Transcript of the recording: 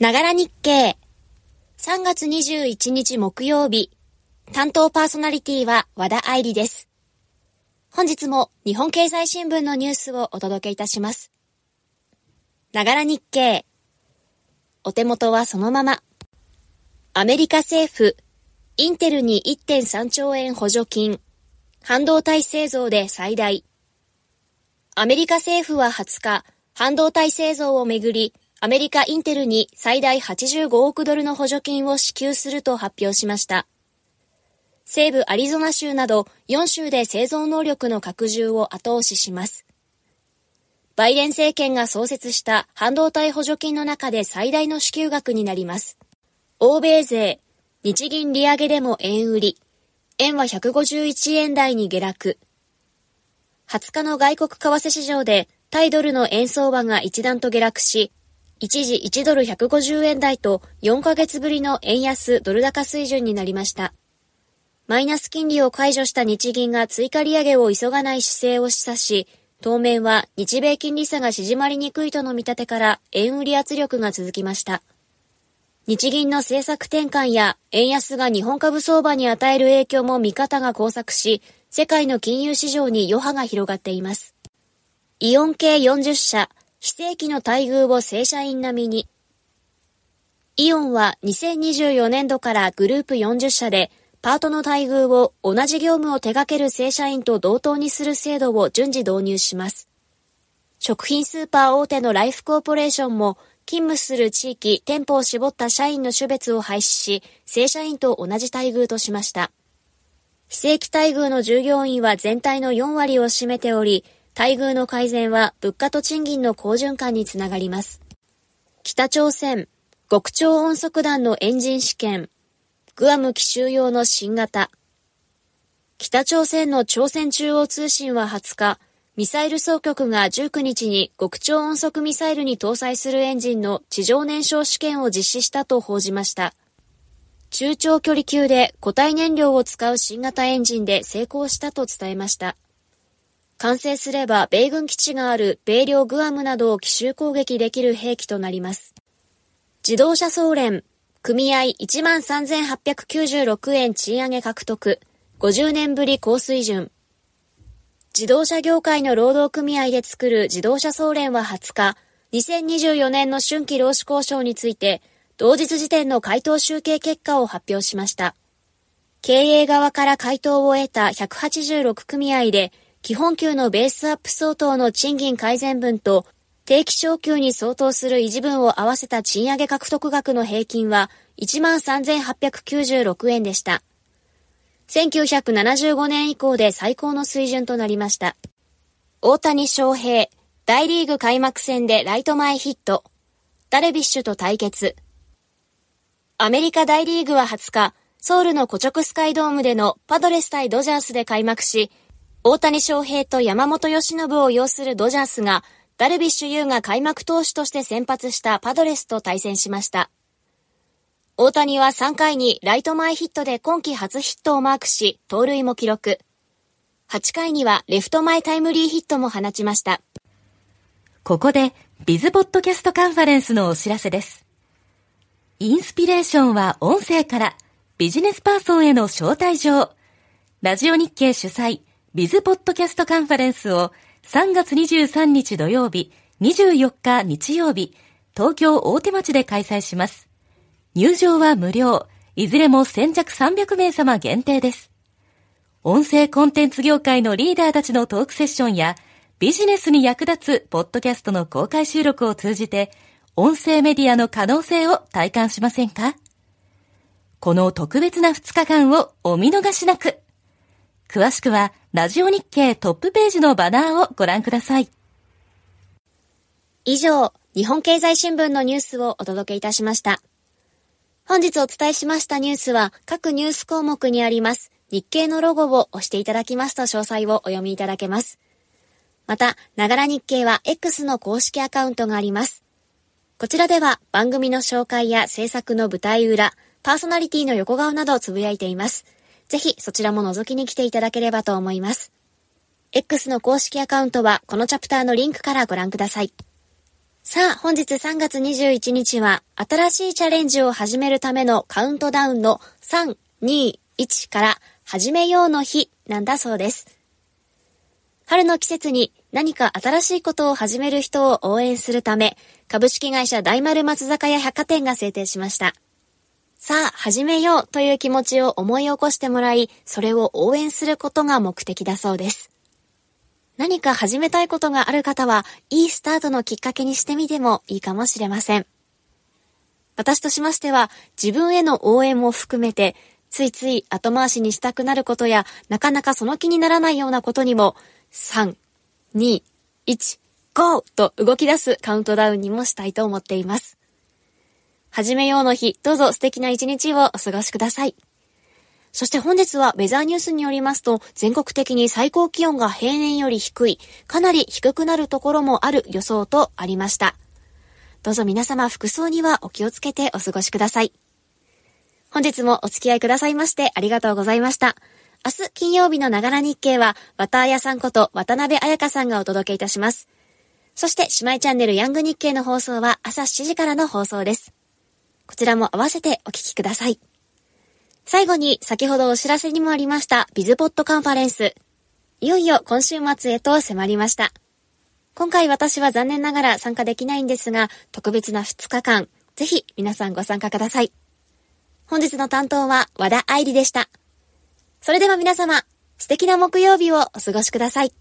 ながら日経。3月21日木曜日。担当パーソナリティは和田愛理です。本日も日本経済新聞のニュースをお届けいたします。ながら日経。お手元はそのまま。アメリカ政府、インテルに1.3兆円補助金。半導体製造で最大。アメリカ政府は20日、半導体製造をめぐり、アメリカインテルに最大85億ドルの補助金を支給すると発表しました。西部アリゾナ州など4州で製造能力の拡充を後押しします。バイデン政権が創設した半導体補助金の中で最大の支給額になります。欧米税、日銀利上げでも円売り、円は151円台に下落。20日の外国為替市場でタイドルの円相場が一段と下落し、一時1ドル150円台と4ヶ月ぶりの円安ドル高水準になりました。マイナス金利を解除した日銀が追加利上げを急がない姿勢を示唆し、当面は日米金利差が縮まりにくいとの見立てから円売り圧力が続きました。日銀の政策転換や円安が日本株相場に与える影響も見方が交錯し、世界の金融市場に余波が広がっています。イオン系40社、非正規の待遇を正社員並みに。イオンは2024年度からグループ40社でパートの待遇を同じ業務を手掛ける正社員と同等にする制度を順次導入します。食品スーパー大手のライフコーポレーションも勤務する地域、店舗を絞った社員の種別を廃止し、正社員と同じ待遇としました。非正規待遇の従業員は全体の4割を占めており、待遇の改善は物価と賃金の好循環につながります。北朝鮮、極超音速弾のエンジン試験、グアム奇襲用の新型。北朝鮮の朝鮮中央通信は20日、ミサイル総局が19日に極超音速ミサイルに搭載するエンジンの地上燃焼試験を実施したと報じました。中長距離級で固体燃料を使う新型エンジンで成功したと伝えました。完成すれば米軍基地がある米領グアムなどを奇襲攻撃できる兵器となります。自動車総連、組合13,896円賃上げ獲得、50年ぶり高水準。自動車業界の労働組合で作る自動車総連は20日、2024年の春季労使交渉について、同日時点の回答集計結果を発表しました。経営側から回答を得た186組合で、基本給のベースアップ相当の賃金改善分と定期昇給に相当する維持分を合わせた賃上げ獲得額の平均は13,896円でした。1975年以降で最高の水準となりました。大谷翔平、大リーグ開幕戦でライト前ヒット。ダルビッシュと対決。アメリカ大リーグは20日、ソウルのコチョクスカイドームでのパドレス対ドジャースで開幕し、大谷翔平と山本由伸を擁するドジャースが、ダルビッシュ有が開幕投手として先発したパドレスと対戦しました。大谷は3回にライト前ヒットで今季初ヒットをマークし、盗塁も記録。8回にはレフト前タイムリーヒットも放ちました。ここで、ビズポッドキャストカンファレンスのお知らせです。インスピレーションは音声から、ビジネスパーソンへの招待状。ラジオ日経主催、ビズポッドキャストカンファレンスを3月23日土曜日、24日日曜日、東京大手町で開催します。入場は無料、いずれも先着300名様限定です。音声コンテンツ業界のリーダーたちのトークセッションや、ビジネスに役立つポッドキャストの公開収録を通じて、音声メディアの可能性を体感しませんか？この特別な2日間をお見逃しなく。詳しくは、ラジオ日経トップページのバナーをご覧ください。以上、日本経済新聞のニュースをお届けいたしました。本日お伝えしましたニュースは各ニュース項目にあります日経のロゴを押していただきますと詳細をお読みいただけます。また、ながら日経は X の公式アカウントがあります。こちらでは番組の紹介や制作の舞台裏、パーソナリティの横顔などをつぶやいています。ぜひそちらも覗きに来ていただければと思います。X の公式アカウントはこのチャプターのリンクからご覧ください。さあ、本日3月21日は、新しいチャレンジを始めるためのカウントダウンの3、2、1から始めようの日なんだそうです。春の季節に何か新しいことを始める人を応援するため、株式会社大丸松坂屋百貨店が制定しました。さあ、始めようという気持ちを思い起こしてもらい、それを応援することが目的だそうです。何か始めたいことがある方は、いいスタートのきっかけにしてみてもいいかもしれません。私としましては、自分への応援も含めて、ついつい後回しにしたくなることや、なかなかその気にならないようなことにも、3、2、1、GO! と動き出すカウントダウンにもしたいと思っています。始めようの日、どうぞ素敵な一日をお過ごしください。そして本日はウェザーニュースによりますと、全国的に最高気温が平年より低い、かなり低くなるところもある予想とありました。どうぞ皆様服装にはお気をつけてお過ごしください。本日もお付き合いくださいましてありがとうございました。明日金曜日のながら日経は、綿綾さんこと渡辺彩香さんがお届けいたします。そして姉妹チャンネルヤング日経の放送は朝7時からの放送です。こちらも合わせてお聞きください。最後に先ほどお知らせにもありましたビズポットカンファレンス。いよいよ今週末へと迫りました。今回私は残念ながら参加できないんですが、特別な2日間、ぜひ皆さんご参加ください。本日の担当は和田愛理でした。それでは皆様、素敵な木曜日をお過ごしください。